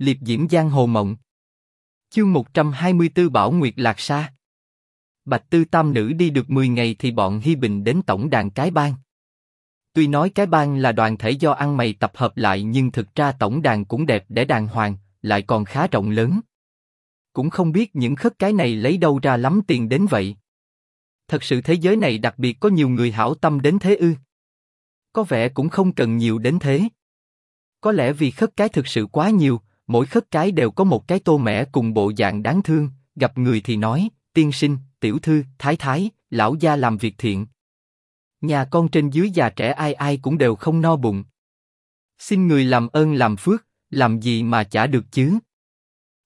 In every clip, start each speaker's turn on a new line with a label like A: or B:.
A: liệp diễm giang hồ mộng. Chương 124 Bảo Nguyệt Lạc Sa Bạch Tư Tam Nữ đi được 10 ngày thì bọn Hi Bình đến tổng đàn cái bang. Tuy nói cái bang là đoàn thể do ăn mày tập hợp lại nhưng thực ra tổng đàn cũng đẹp để đàng hoàng, lại còn khá rộng lớn. Cũng không biết những khất cái này lấy đâu ra lắm tiền đến vậy. Thật sự thế giới này đặc biệt có nhiều người hảo tâm đến thế ư? Có vẻ cũng không cần nhiều đến thế. Có lẽ vì khất cái thực sự quá nhiều, mỗi khất cái đều có một cái tô mẻ cùng bộ dạng đáng thương, gặp người thì nói, tiên sinh, tiểu thư, thái thái, lão gia làm việc thiện. Nhà con trên dưới già trẻ ai ai cũng đều không no bụng. Xin người làm ơn làm phước, làm gì mà trả được chứ?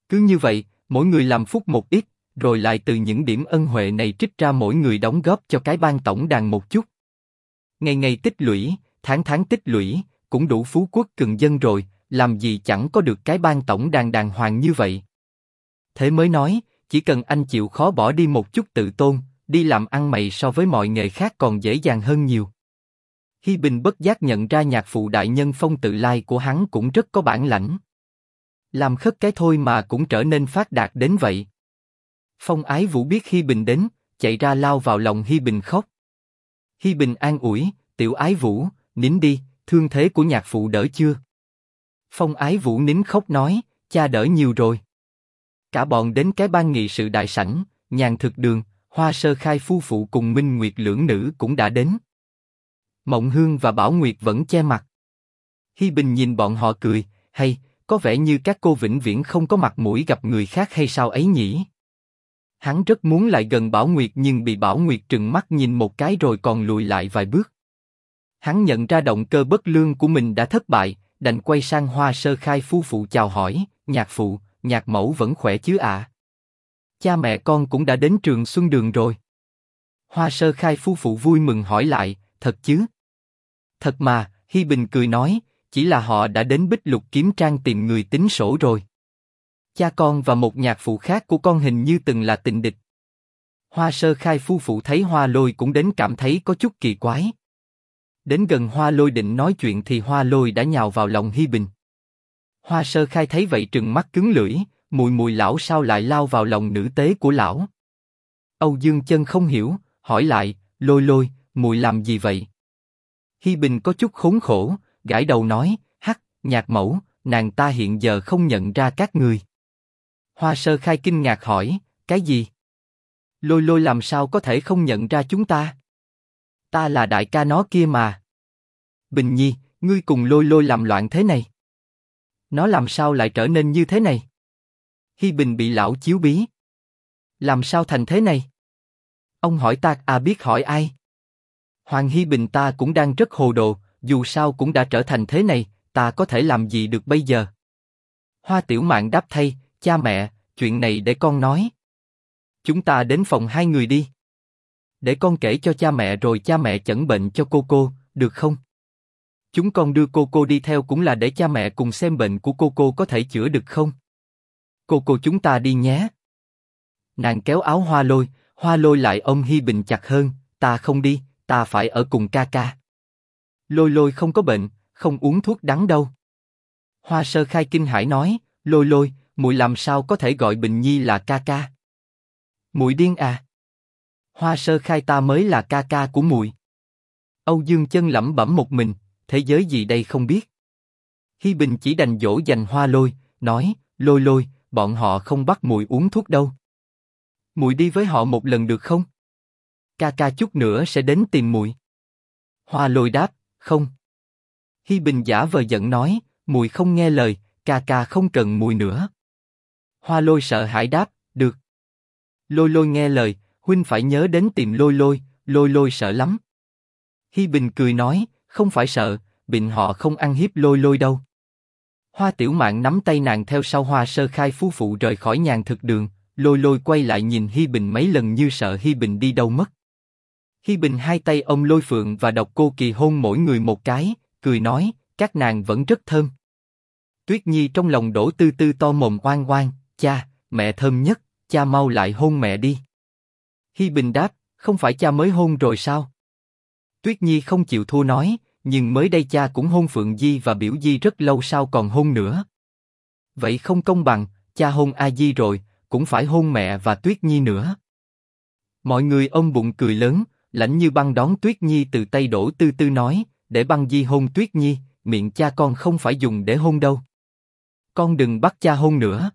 A: Cứ như vậy, mỗi người làm phúc một ít, rồi lại từ những điểm ân huệ này trích ra mỗi người đóng góp cho cái ban tổng đàn một chút. Ngày ngày tích lũy, tháng tháng tích lũy, cũng đủ phú quốc cường dân rồi, làm gì chẳng có được cái ban tổng đàn đàng hoàng như vậy. Thế mới nói, chỉ cần anh chịu khó bỏ đi một chút tự tôn, đi làm ăn mày so với mọi nghề khác còn dễ dàng hơn nhiều. Hi Bình bất giác nhận ra nhạc phụ đại nhân phong tự lai của hắn cũng rất có bản lãnh. Làm khất cái thôi mà cũng trở nên phát đạt đến vậy. Phong Ái Vũ biết Hi Bình đến, chạy ra lao vào lòng Hi Bình khóc. Hi Bình an ủi, tiểu Ái Vũ, nín đi, thương thế của nhạc phụ đỡ chưa? Phong Ái Vũ nín khóc nói, cha đỡ nhiều rồi. Cả bọn đến cái ban nghị sự đại sảnh, nhàn thực đường, Hoa Sơ Khai phu phụ cùng Minh Nguyệt lưỡng nữ cũng đã đến. Mộng Hương và Bảo Nguyệt vẫn che mặt. Hi Bình nhìn bọn họ cười, hay có vẻ như các cô vĩnh viễn không có mặt mũi gặp người khác hay sao ấy nhỉ? Hắn rất muốn lại gần Bảo Nguyệt nhưng bị Bảo Nguyệt trừng mắt nhìn một cái rồi còn lùi lại vài bước. Hắn nhận ra động cơ bất lương của mình đã thất bại, đành quay sang Hoa Sơ Khai phu phụ chào hỏi, nhạc phụ, nhạc mẫu vẫn khỏe chứ ạ? À? Cha mẹ con cũng đã đến trường Xuân Đường rồi. Hoa Sơ Khai phu phụ vui mừng hỏi lại, thật chứ? Thật mà, Hi Bình cười nói, chỉ là họ đã đến Bích Lục kiếm trang tìm người tính sổ rồi. Cha con và một nhạc phụ khác của con hình như từng là tình địch. Hoa Sơ Khai phu phụ thấy Hoa Lôi cũng đến cảm thấy có chút kỳ quái. Đến gần Hoa Lôi định nói chuyện thì Hoa Lôi đã nhào vào lòng Hi Bình. Hoa Sơ Khai thấy vậy trừng mắt cứng lưỡi, mùi mùi lão sao lại lao vào lòng nữ tế của lão. Âu Dương Chân không hiểu, hỏi lại, Lôi Lôi, mùi làm gì vậy? Hi Bình có chút khốn khổ, gãi đầu nói, hắc, nhạc mẫu, nàng ta hiện giờ không nhận ra các người. Hoa Sơ Khai kinh ngạc hỏi, cái gì? Lôi Lôi làm sao có thể không nhận ra chúng ta? Ta là đại ca nó kia mà. Bình Nhi, ngươi cùng Lôi Lôi làm loạn thế này. Nó làm sao lại trở nên như thế này? Hi Bình bị lão chiếu bí. Làm sao thành thế này? Ông hỏi ta à biết hỏi ai? Hoàng Hi Bình ta cũng đang rất hồ đồ, dù sao cũng đã trở thành thế này, ta có thể làm gì được bây giờ? Hoa Tiểu Mạn đáp thay, cha mẹ, chuyện này để con nói. Chúng ta đến phòng hai người đi. Để con kể cho cha mẹ rồi cha mẹ chẩn bệnh cho cô cô, được không? Chúng con đưa cô cô đi theo cũng là để cha mẹ cùng xem bệnh của cô cô có thể chữa được không? Cô cô chúng ta đi nhé. Nàng kéo áo hoa lôi, hoa lôi lại ôm Hi Bình chặt hơn, ta không đi, ta phải ở cùng ca ca. Lôi lôi không có bệnh, không uống thuốc đắng đâu. Hoa sơ khai kinh hải nói, lôi lôi, muội làm sao có thể gọi Bình Nhi là ca ca? Muội điên à? Hoa sơ khai ta mới là ca ca của muội. Âu Dương chân lẩm bẩm một mình, thế giới gì đây không biết. Hi Bình chỉ đành dỗ dành hoa lôi, nói, lôi lôi, bọn họ không bắt muội uống thuốc đâu. Muội đi với họ một lần được không? Ca ca chút nữa sẽ đến tìm muội. Hoa lôi đáp, không. Hi Bình giả vờ giận nói, muội không nghe lời, ca ca không cần muội nữa. Hoa lôi sợ hãi đáp, được. Lôi lôi nghe lời, huynh phải nhớ đến tìm lôi lôi, lôi lôi sợ lắm. Hi Bình cười nói, không phải sợ, bình họ không ăn hiếp lôi lôi đâu. Hoa Tiểu Mạn nắm tay nàng theo sau Hoa Sơ Khai phu phụ rời khỏi nhàn thực đường, lôi lôi quay lại nhìn Hi Bình mấy lần như sợ Hi Bình đi đâu mất. Hi Bình hai tay ôm lôi phượng và độc cô kỳ hôn mỗi người một cái, cười nói, các nàng vẫn rất thơm. Tuyết Nhi trong lòng đổ tư tư to mồm oan oan, cha, mẹ thơm nhất, cha mau lại hôn mẹ đi. Hi Bình đáp, không phải cha mới hôn rồi sao? Tuyết Nhi không chịu thua nói, nhưng mới đây cha cũng hôn Phượng Di và Biểu Di rất lâu sao còn hôn nữa. Vậy không công bằng, cha hôn A Di rồi, cũng phải hôn mẹ và Tuyết Nhi nữa. Mọi người ôm bụng cười lớn, lãnh như băng đón Tuyết Nhi từ tay đổ tư tư nói, để băng di hôn Tuyết Nhi, miệng cha con không phải dùng để hôn đâu. Con đừng bắt cha hôn nữa.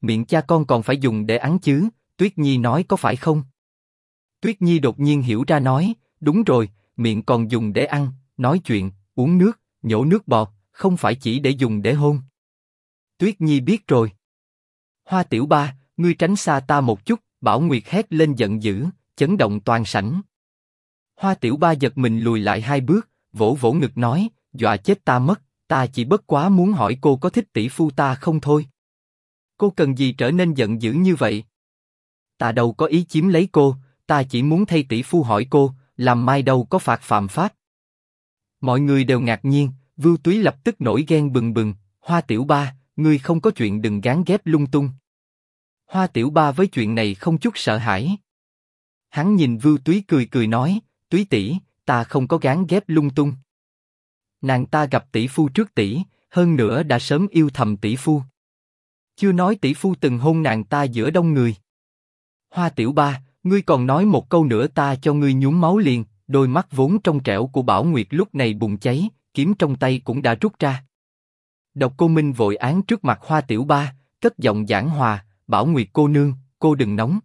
A: Miệng cha con còn phải dùng để ăn chứ, Tuyết Nhi nói có phải không? Tuyết Nhi đột nhiên hiểu ra nói, đúng rồi, miệng còn dùng để ăn, nói chuyện, uống nước, nhổ nước bọt, không phải chỉ để dùng để hôn. Tuyết Nhi biết rồi. Hoa Tiểu Ba, ngươi tránh xa ta một chút, Bảo Nguyệt hét lên giận dữ, chấn động toàn sảnh. Hoa Tiểu Ba giật mình lùi lại hai bước, vỗ vỗ ngực nói, dọa chết ta mất, ta chỉ bất quá muốn hỏi cô có thích tỷ phu ta không thôi. Cô cần gì trở nên giận dữ như vậy? Ta đâu có ý chiếm lấy cô, ta chỉ muốn thay tỷ phu hỏi cô, làm mai đâu có phạt phạm pháp. Mọi người đều ngạc nhiên, Vưu Túy lập tức nổi ghen bừng bừng, Hoa Tiểu Ba, ngươi không có chuyện đừng gán ghép lung tung. Hoa Tiểu Ba với chuyện này không chút sợ hãi. Hắn nhìn Vưu Túy cười cười nói, Túy tỷ, ta không có gán ghép lung tung. Nàng ta gặp tỷ phu trước tỷ, hơn nữa đã sớm yêu thầm tỷ phu. Chưa nói tỷ phu từng hôn nàng ta giữa đông người. Hoa Tiểu Ba, ngươi còn nói một câu nữa ta cho ngươi nhúng máu liền. Đôi mắt vốn trong trẻo của Bảo Nguyệt lúc này bùng cháy, kiếm trong tay cũng đã rút ra. Độc Cô Minh vội án trước mặt Hoa Tiểu Ba, cất giọng giảng hòa, Bảo Nguyệt cô nương, cô đừng nóng.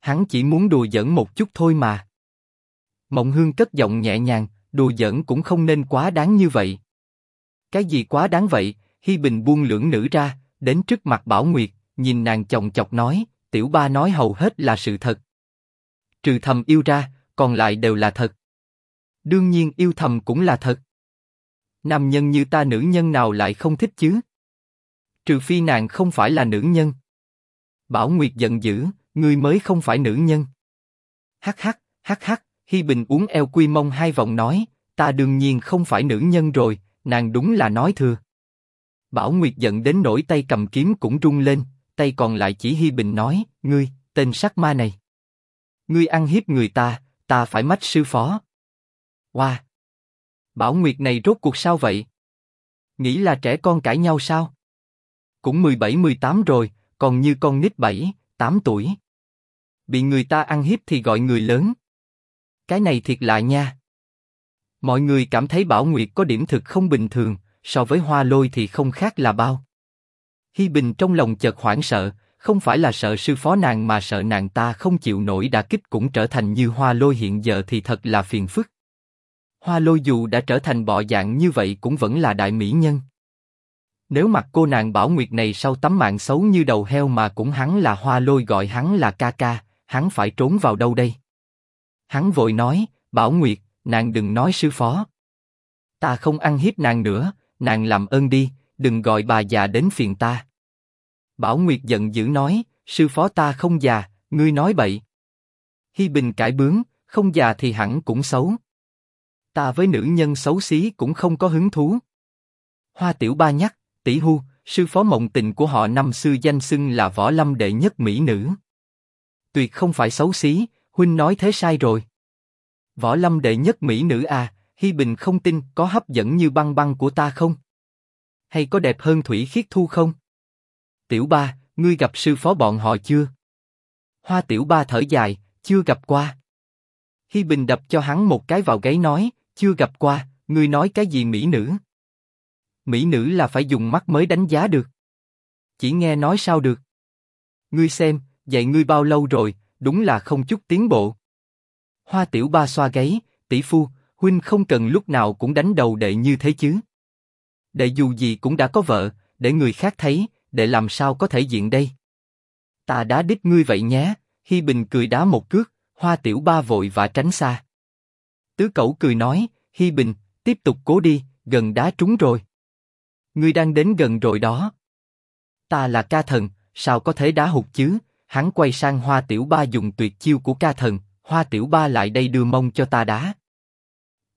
A: Hắn chỉ muốn đùa giỡn một chút thôi mà. Mộng Hương cất giọng nhẹ nhàng, đùa giỡn cũng không nên quá đáng như vậy. Cái gì quá đáng vậy? Hi Bình buông lưỡng nữ ra, đến trước mặt Bảo Nguyệt, nhìn nàng chồng chọc nói, Tiểu Ba nói hầu hết là sự thật. Trừ thầm yêu ra, còn lại đều là thật. Đương nhiên yêu thầm cũng là thật. Nam nhân như ta nữ nhân nào lại không thích chứ? Trừ phi nàng không phải là nữ nhân. Bảo Nguyệt giận dữ, ngươi mới không phải nữ nhân. Hắc hắc, hắc hắc, Hi Bình uống eo quy mông hai vòng nói, ta đương nhiên không phải nữ nhân rồi, nàng đúng là nói thừa. Bảo Nguyệt giận đến nỗi tay cầm kiếm cũng rung lên, tay còn lại chỉ Hi Bình nói, ngươi, tên sát ma này. Ngươi ăn hiếp người ta, ta phải mách sư phó. Wow! Bảo Nguyệt này rốt cuộc sao vậy? Nghĩ là trẻ con cãi nhau sao? Cũng 17-18 rồi, còn như con nít 7, 8 tuổi. Bị người ta ăn hiếp thì gọi người lớn. Cái này thiệt lạ nha. Mọi người cảm thấy Bảo Nguyệt có điểm thực không bình thường, so với Hoa Lôi thì không khác là bao. Hi Bình trong lòng chợt hoảng sợ, không phải là sợ sư phó nàng mà sợ nàng ta không chịu nổi đả kích cũng trở thành như Hoa Lôi hiện giờ thì thật là phiền phức. Hoa Lôi dù đã trở thành bọ dạng như vậy cũng vẫn là đại mỹ nhân. Nếu mặt cô nàng Bảo Nguyệt này sau tấm mạng xấu như đầu heo mà cũng hắn là Hoa Lôi gọi hắn là ca ca, hắn phải trốn vào đâu đây? Hắn vội nói, Bảo Nguyệt, nàng đừng nói sư phó. Ta không ăn hiếp nàng nữa, nàng làm ơn đi, đừng gọi bà già đến phiền ta. Bảo Nguyệt giận dữ nói, sư phó ta không già, ngươi nói bậy. Hi Bình cãi bướng, không già thì hẳn cũng xấu. Ta với nữ nhân xấu xí cũng không có hứng thú. Hoa Tiểu Ba nhắc, tỷ hu, sư phó mộng tình của họ năm xưa danh xưng là võ lâm đệ nhất mỹ nữ. Tuyệt không phải xấu xí, huynh nói thế sai rồi. Võ lâm đệ nhất mỹ nữ à, Hi Bình không tin có hấp dẫn như băng băng của ta không? Hay có đẹp hơn Thủy Khiết Thu không? Tiểu Ba, ngươi gặp sư phó bọn họ chưa? Hoa Tiểu Ba thở dài, chưa gặp qua. Hi Bình đập cho hắn một cái vào gáy nói, chưa gặp qua, ngươi nói cái gì mỹ nữ? Mỹ nữ là phải dùng mắt mới đánh giá được. Chỉ nghe nói sao được? Ngươi xem, dạy ngươi bao lâu rồi, đúng là không chút tiến bộ. Hoa Tiểu Ba xoa gáy, tỷ phu, huynh không cần lúc nào cũng đánh đầu đệ như thế chứ. Đệ dù gì cũng đã có vợ, để người khác thấy, để làm sao có thể diện đây? Ta đá đít ngươi vậy nhé. Hi Bình cười đá một cước, Hoa Tiểu Ba vội và tránh xa. Tứ Cẩu cười nói, Hi Bình, tiếp tục cố đi, gần đá trúng rồi. Ngươi đang đến gần rồi đó. Ta là ca thần, sao có thể đá hụt chứ? Hắn quay sang Hoa Tiểu Ba dùng tuyệt chiêu của ca thần, Hoa Tiểu Ba lại đây đưa mông cho ta đá.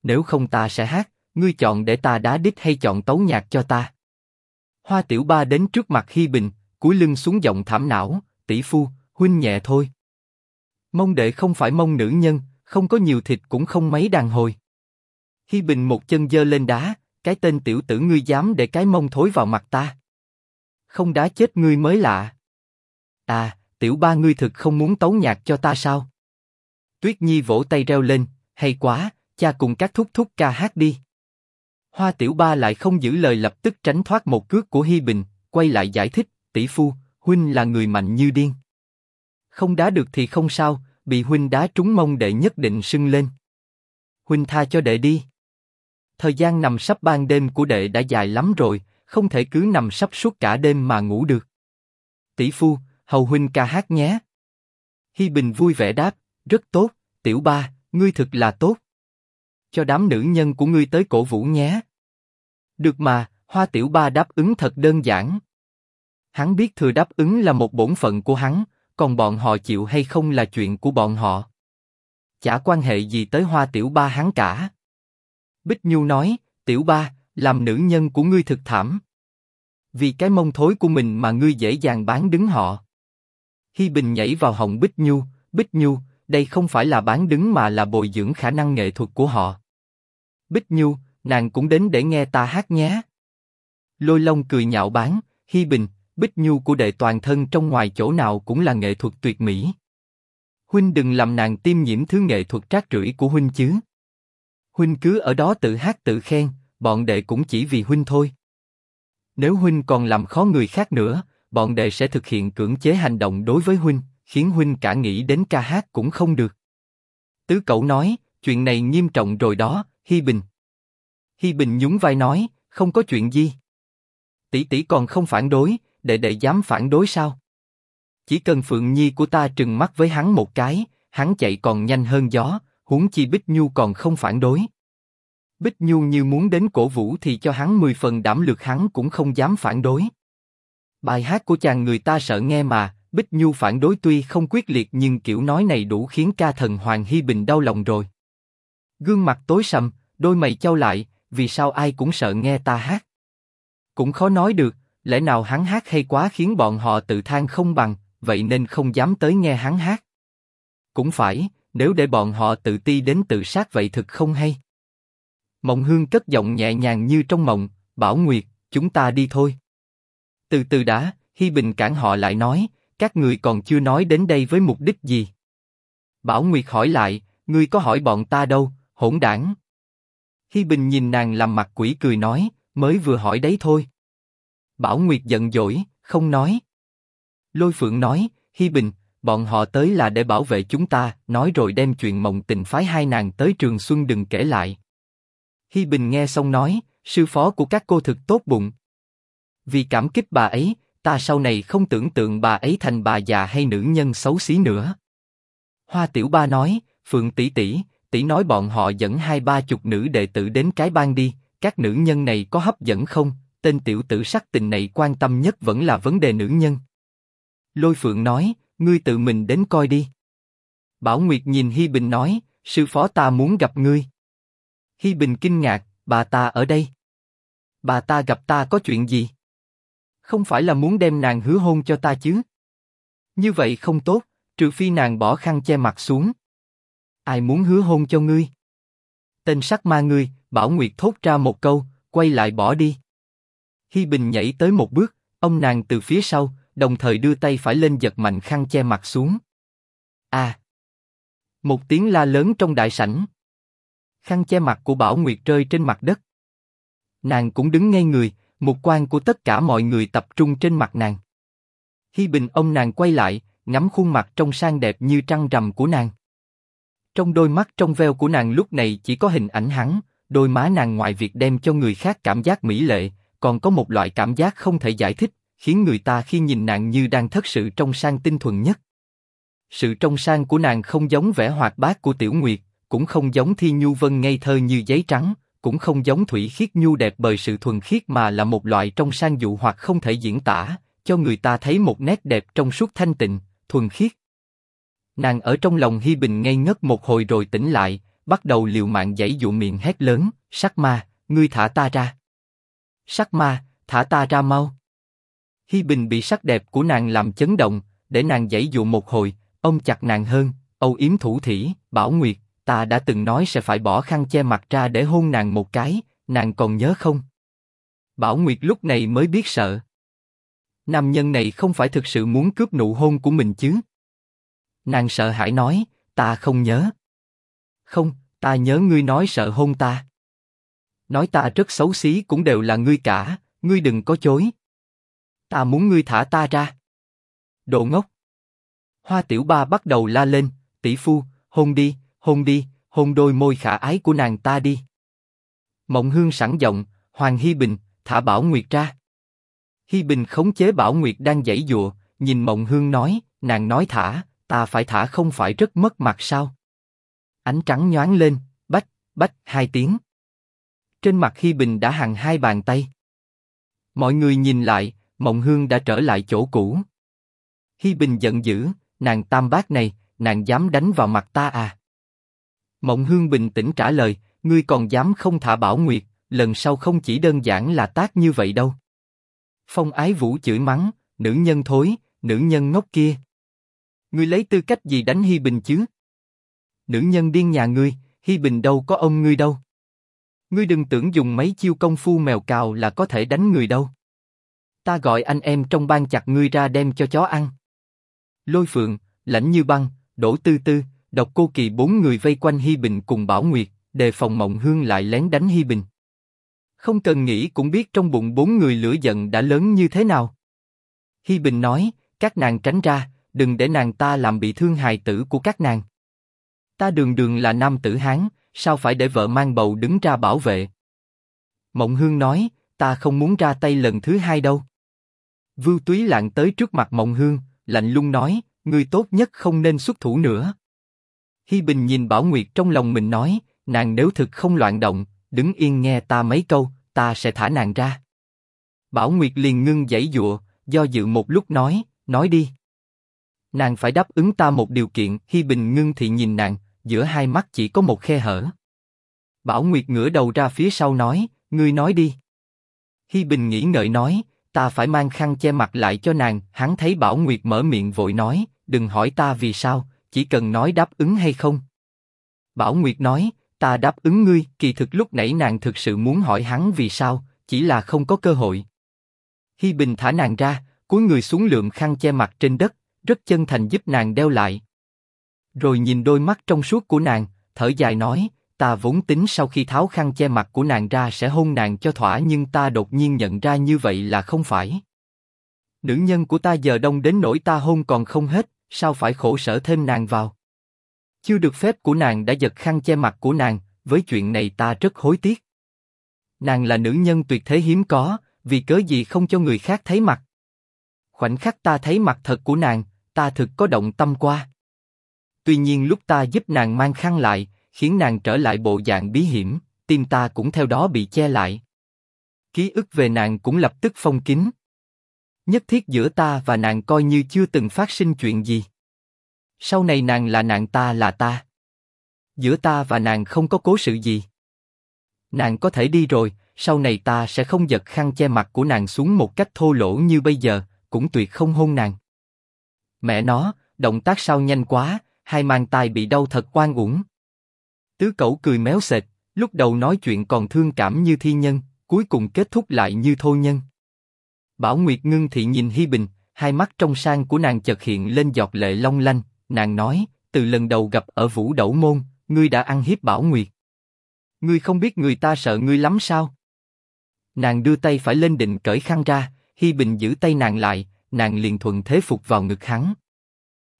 A: Nếu không ta sẽ hát, ngươi chọn để ta đá đít hay chọn tấu nhạc cho ta? Hoa Tiểu Ba đến trước mặt Hi Bình, cúi lưng xuống giọng thảm não, tỷ phu, huynh nhẹ thôi. Mông đệ không phải mông nữ nhân, không có nhiều thịt cũng không mấy đàn hồi. Hi Bình một chân dơ lên đá, cái tên tiểu tử ngươi dám để cái mông thối vào mặt ta. Không đá chết ngươi mới lạ. À, tiểu ba ngươi thực không muốn tấu nhạc cho ta sao? Tuyết Nhi vỗ tay reo lên, hay quá, cha cùng các thúc thúc ca hát đi. Hoa tiểu ba lại không giữ lời lập tức tránh thoát một cước của Hi Bình, quay lại giải thích, tỷ phu, huynh là người mạnh như điên. Không đá được thì không sao, bị huynh đá trúng mông đệ nhất định sưng lên. Huynh tha cho đệ đi. Thời gian nằm sắp ban đêm của đệ đã dài lắm rồi, không thể cứ nằm sắp suốt cả đêm mà ngủ được. Tỷ phu, hầu huynh ca hát nhé. Hi Bình vui vẻ đáp, rất tốt, tiểu ba, ngươi thực là tốt. Cho đám nữ nhân của ngươi tới cổ vũ nhé. Được mà, Hoa Tiểu Ba đáp ứng thật đơn giản. Hắn biết thừa đáp ứng là một bổn phận của hắn, còn bọn họ chịu hay không là chuyện của bọn họ. Chả quan hệ gì tới Hoa Tiểu Ba hắn cả. Bích Nhu nói, Tiểu Ba, làm nữ nhân của ngươi thực thảm. Vì cái mông thối của mình mà ngươi dễ dàng bán đứng họ. Hi Bình nhảy vào hồng Bích Nhu, Bích Nhu, đây không phải là bán đứng mà là bồi dưỡng khả năng nghệ thuật của họ. Bích Nhu, nàng cũng đến để nghe ta hát nhé. Lôi Long cười nhạo báng, Hi Bình, Bích Nhu của đệ toàn thân trong ngoài chỗ nào cũng là nghệ thuật tuyệt mỹ. Huynh đừng làm nàng tiêm nhiễm thứ nghệ thuật trác rưởi của huynh chứ. Huynh cứ ở đó tự hát tự khen, bọn đệ cũng chỉ vì huynh thôi. Nếu huynh còn làm khó người khác nữa, bọn đệ sẽ thực hiện cưỡng chế hành động đối với huynh, khiến huynh cả nghĩ đến ca hát cũng không được. Tứ cậu nói, chuyện này nghiêm trọng rồi đó, Hi Bình. Hi Bình nhún vai nói, không có chuyện gì. Tỷ tỷ còn không phản đối, đệ đệ dám phản đối sao? Chỉ cần Phượng Nhi của ta trừng mắt với hắn một cái, hắn chạy còn nhanh hơn gió, huống chi Bích Nhu còn không phản đối. Bích Nhu như muốn đến cổ vũ thì cho hắn mười phần đảm lược hắn cũng không dám phản đối. Bài hát của chàng người ta sợ nghe mà, Bích Nhu phản đối tuy không quyết liệt nhưng kiểu nói này đủ khiến ca thần Hoàng Hy Bình đau lòng rồi. Gương mặt tối sầm, đôi mày trao lại, vì sao ai cũng sợ nghe ta hát? Cũng khó nói được, lẽ nào hắn hát hay quá khiến bọn họ tự than không bằng, vậy nên không dám tới nghe hắn hát. Cũng phải, nếu để bọn họ tự ti đến tự sát vậy thực không hay. Mộng Hương cất giọng nhẹ nhàng như trong mộng, Bảo Nguyệt, chúng ta đi thôi. Từ từ đã, Hi Bình cản họ lại nói, các người còn chưa nói đến đây với mục đích gì. Bảo Nguyệt hỏi lại, ngươi có hỏi bọn ta đâu, hỗn đảng. Hi Bình nhìn nàng làm mặt quỷ cười nói, mới vừa hỏi đấy thôi. Bảo Nguyệt giận dỗi, không nói. Lôi Phượng nói, Hi Bình, bọn họ tới là để bảo vệ chúng ta, nói rồi đem chuyện mộng tình phái hai nàng tới Trường Xuân đừng kể lại. Hi Bình nghe xong nói, sư phó của các cô thực tốt bụng. Vì cảm kích bà ấy, ta sau này không tưởng tượng bà ấy thành bà già hay nữ nhân xấu xí nữa. Hoa Tiểu Ba nói, Phượng tỷ tỷ, tỷ nói bọn họ dẫn hai ba chục nữ đệ tử đến cái bang đi, các nữ nhân này có hấp dẫn không? Tên tiểu tử sắc tình này quan tâm nhất vẫn là vấn đề nữ nhân. Lôi Phượng nói, ngươi tự mình đến coi đi. Bảo Nguyệt nhìn Hi Bình nói, sư phó ta muốn gặp ngươi. Hi Bình kinh ngạc, bà ta ở đây. Bà ta gặp ta có chuyện gì? Không phải là muốn đem nàng hứa hôn cho ta chứ? Như vậy không tốt, trừ phi nàng bỏ khăn che mặt xuống. Ai muốn hứa hôn cho ngươi? Tên sắc ma ngươi, Bảo Nguyệt thốt ra một câu, quay lại bỏ đi. Hi Bình nhảy tới một bước, ông nàng từ phía sau, đồng thời đưa tay phải lên giật mạnh khăn che mặt xuống. À! Một tiếng la lớn trong đại sảnh. Khăn che mặt của Bảo Nguyệt rơi trên mặt đất. Nàng cũng đứng ngay người, một quan của tất cả mọi người tập trung trên mặt nàng. Hi Bình ông nàng quay lại, ngắm khuôn mặt trong sang đẹp như trăng rằm của nàng. Trong đôi mắt trong veo của nàng lúc này chỉ có hình ảnh hắn, đôi má nàng ngoài việc đem cho người khác cảm giác mỹ lệ, còn có một loại cảm giác không thể giải thích, khiến người ta khi nhìn nàng như đang thất sự trong sang tinh thuần nhất. Sự trong sang của nàng không giống vẻ hoạt bát của Tiểu Nguyệt, cũng không giống Thi Nhu Vân ngây thơ như giấy trắng, cũng không giống Thủy Khiết Nhu đẹp bởi sự thuần khiết mà là một loại trong sang dụ hoặc không thể diễn tả, cho người ta thấy một nét đẹp trong suốt thanh tịnh, thuần khiết. Nàng ở trong lòng Hi Bình ngây ngất một hồi rồi tỉnh lại, bắt đầu liều mạng giãy dụ miệng hét lớn, sắc ma, ngươi thả ta ra. Sắc ma, thả ta ra mau. Hi Bình bị sắc đẹp của nàng làm chấn động, để nàng giãy dụ một hồi, ông chặt nàng hơn, âu yếm thủ thỉ, bảo nguyệt, ta đã từng nói sẽ phải bỏ khăn che mặt ra để hôn nàng một cái, nàng còn nhớ không? Bảo Nguyệt lúc này mới biết sợ. Nam nhân này không phải thực sự muốn cướp nụ hôn của mình chứ? Nàng sợ hãi nói, ta không nhớ. Không, ta nhớ ngươi nói sợ hôn ta. Nói ta rất xấu xí cũng đều là ngươi cả, ngươi đừng có chối. Ta muốn ngươi thả ta ra. Đồ ngốc. Hoa tiểu ba bắt đầu la lên, tỷ phu, hôn đi, hôn đi, hôn đôi môi khả ái của nàng ta đi. Mộng hương sẵn giọng, Hoàng Hy Bình, thả Bảo Nguyệt ra. Hy Bình khống chế Bảo Nguyệt đang giãy dụa, nhìn Mộng Hương nói, nàng nói thả, ta phải thả không phải rất mất mặt sao? Ánh trắng nhoáng lên, bách, bách hai tiếng. Trên mặt Hy Bình đã hằn hai bàn tay. Mọi người nhìn lại, Mộng Hương đã trở lại chỗ cũ. Hy Bình giận dữ, nàng tam bác này, nàng dám đánh vào mặt ta à? Mộng Hương bình tĩnh trả lời, ngươi còn dám không thả Bảo Nguyệt, lần sau không chỉ đơn giản là tác như vậy đâu. Phong Ái Vũ chửi mắng, nữ nhân thối, nữ nhân ngốc kia. Ngươi lấy tư cách gì đánh Hi Bình chứ? Nữ nhân điên nhà ngươi, Hi Bình đâu có ông ngươi đâu. Ngươi đừng tưởng dùng mấy chiêu công phu mèo cào là có thể đánh người đâu. Ta gọi anh em trong ban chặt ngươi ra đem cho chó ăn. Lôi Phượng, lãnh như băng, đổ tư tư, độc cô kỳ bốn người vây quanh Hi Bình cùng Bảo Nguyệt, đề phòng Mộng Hương lại lén đánh Hi Bình. Không cần nghĩ cũng biết trong bụng bốn người lửa giận đã lớn như thế nào. Hi Bình nói, các nàng tránh ra, đừng để nàng ta làm bị thương hài tử của các nàng. Ta đường đường là nam tử hán, sao phải để vợ mang bầu đứng ra bảo vệ? Mộng Hương nói, ta không muốn ra tay lần thứ hai đâu. Vưu Túy lạng tới trước mặt Mộng Hương, lạnh lùng nói, ngươi tốt nhất không nên xuất thủ nữa. Hi Bình nhìn Bảo Nguyệt trong lòng mình nói, nàng nếu thực không loạn động, đứng yên nghe ta mấy câu, ta sẽ thả nàng ra. Bảo Nguyệt liền ngưng giãy dụa, do dự một lúc nói, nói đi. Nàng phải đáp ứng ta một điều kiện. Hi Bình ngưng thị nhìn nàng, giữa hai mắt chỉ có một khe hở. Bảo Nguyệt ngửa đầu ra phía sau nói, ngươi nói đi. Hi Bình nghĩ ngợi nói, ta phải mang khăn che mặt lại cho nàng. Hắn thấy Bảo Nguyệt mở miệng vội nói, đừng hỏi ta vì sao, chỉ cần nói đáp ứng hay không. Bảo Nguyệt nói, ta đáp ứng ngươi. Kỳ thực lúc nãy nàng thực sự muốn hỏi hắn vì sao, chỉ là không có cơ hội. Hi Bình thả nàng ra, cúi người xuống lượm khăn che mặt trên đất, rất chân thành giúp nàng đeo lại. Rồi nhìn đôi mắt trong suốt của nàng, thở dài nói, ta vốn tính sau khi tháo khăn che mặt của nàng ra sẽ hôn nàng cho thỏa nhưng ta đột nhiên nhận ra như vậy là không phải. Nữ nhân của ta giờ đông đến nỗi ta hôn còn không hết, sao phải khổ sở thêm nàng vào? Chưa được phép của nàng đã giật khăn che mặt của nàng, với chuyện này ta rất hối tiếc. Nàng là nữ nhân tuyệt thế hiếm có, vì cớ gì không cho người khác thấy mặt? Khoảnh khắc ta thấy mặt thật của nàng, ta thực có động tâm qua. Tuy nhiên lúc ta giúp nàng mang khăn lại, khiến nàng trở lại bộ dạng bí hiểm, tim ta cũng theo đó bị che lại. Ký ức về nàng cũng lập tức phong kín. Nhất thiết giữa ta và nàng coi như chưa từng phát sinh chuyện gì. Sau này nàng là nàng ta là ta. Giữa ta và nàng không có cố sự gì. Nàng có thể đi rồi, sau này ta sẽ không giật khăn che mặt của nàng xuống một cách thô lỗ như bây giờ, cũng tuyệt không hôn nàng. Mẹ nó, động tác sao nhanh quá, hai mang tai bị đau thật quan uổng. Tứ cẩu cười méo sệt, lúc đầu nói chuyện còn thương cảm như thi nhân, cuối cùng kết thúc lại như thô nhân. Bảo Nguyệt ngưng thị nhìn Hi Bình, hai mắt trong sang của nàng chợt hiện lên giọt lệ long lanh, nàng nói, từ lần đầu gặp ở Vũ Đẩu Môn, ngươi đã ăn hiếp Bảo Nguyệt. Ngươi không biết người ta sợ ngươi lắm sao? Nàng đưa tay phải lên định cởi khăn ra, Hi Bình giữ tay nàng lại, nàng liền thuận thế phục vào ngực hắn.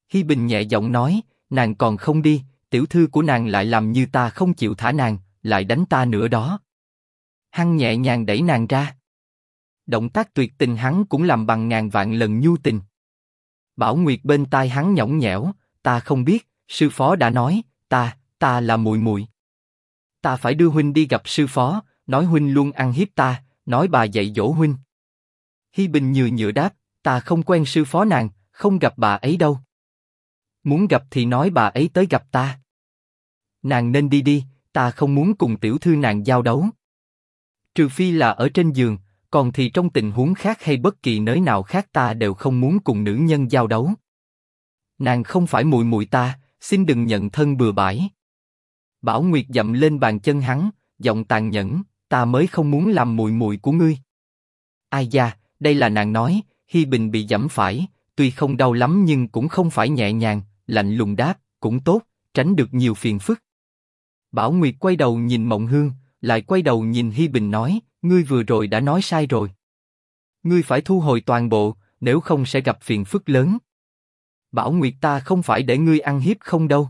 A: Hi Bình nhẹ giọng nói, nàng còn không đi, tiểu thư của nàng lại làm như ta không chịu thả nàng, lại đánh ta nữa đó. Hắn nhẹ nhàng đẩy nàng ra. Động tác tuyệt tình hắn cũng làm bằng ngàn vạn lần nhu tình. Bảo Nguyệt bên tai hắn nhõng nhẽo, ta không biết, sư phó đã nói, ta, ta là muội muội. Ta phải đưa huynh đi gặp sư phó, nói huynh luôn ăn hiếp ta, nói bà dạy dỗ huynh. Hi Bình nhừa nhựa đáp, ta không quen sư phó nàng, không gặp bà ấy đâu. Muốn gặp thì nói bà ấy tới gặp ta. Nàng nên đi đi, ta không muốn cùng tiểu thư nàng giao đấu. Trừ phi là ở trên giường, còn thì trong tình huống khác hay bất kỳ nơi nào khác ta đều không muốn cùng nữ nhân giao đấu. Nàng không phải mùi mùi ta, xin đừng nhận thân bừa bãi. Bảo Nguyệt dậm lên bàn chân hắn, giọng tàn nhẫn, ta mới không muốn làm mùi mùi của ngươi. Ai da, đây là nàng nói, Hi Bình bị giẫm phải, tuy không đau lắm nhưng cũng không phải nhẹ nhàng, lạnh lùng đáp, cũng tốt, tránh được nhiều phiền phức. Bảo Nguyệt quay đầu nhìn Mộng Hương, lại quay đầu nhìn Hi Bình nói, ngươi vừa rồi đã nói sai rồi. Ngươi phải thu hồi toàn bộ, nếu không sẽ gặp phiền phức lớn. Bảo Nguyệt ta không phải để ngươi ăn hiếp không đâu.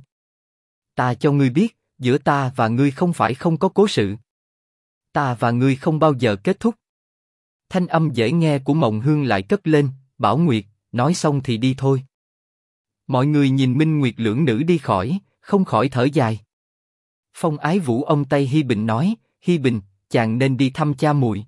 A: Ta cho ngươi biết, giữa ta và ngươi không phải không có cố sự. Ta và ngươi không bao giờ kết thúc. Thanh âm dễ nghe của Mộng Hương lại cất lên, Bảo Nguyệt, nói xong thì đi thôi. Mọi người nhìn Minh Nguyệt lưỡng nữ đi khỏi, không khỏi thở dài. Phong Ái Vũ ông Tây Hi Bình nói, Hi Bình, chàng nên đi thăm cha muội.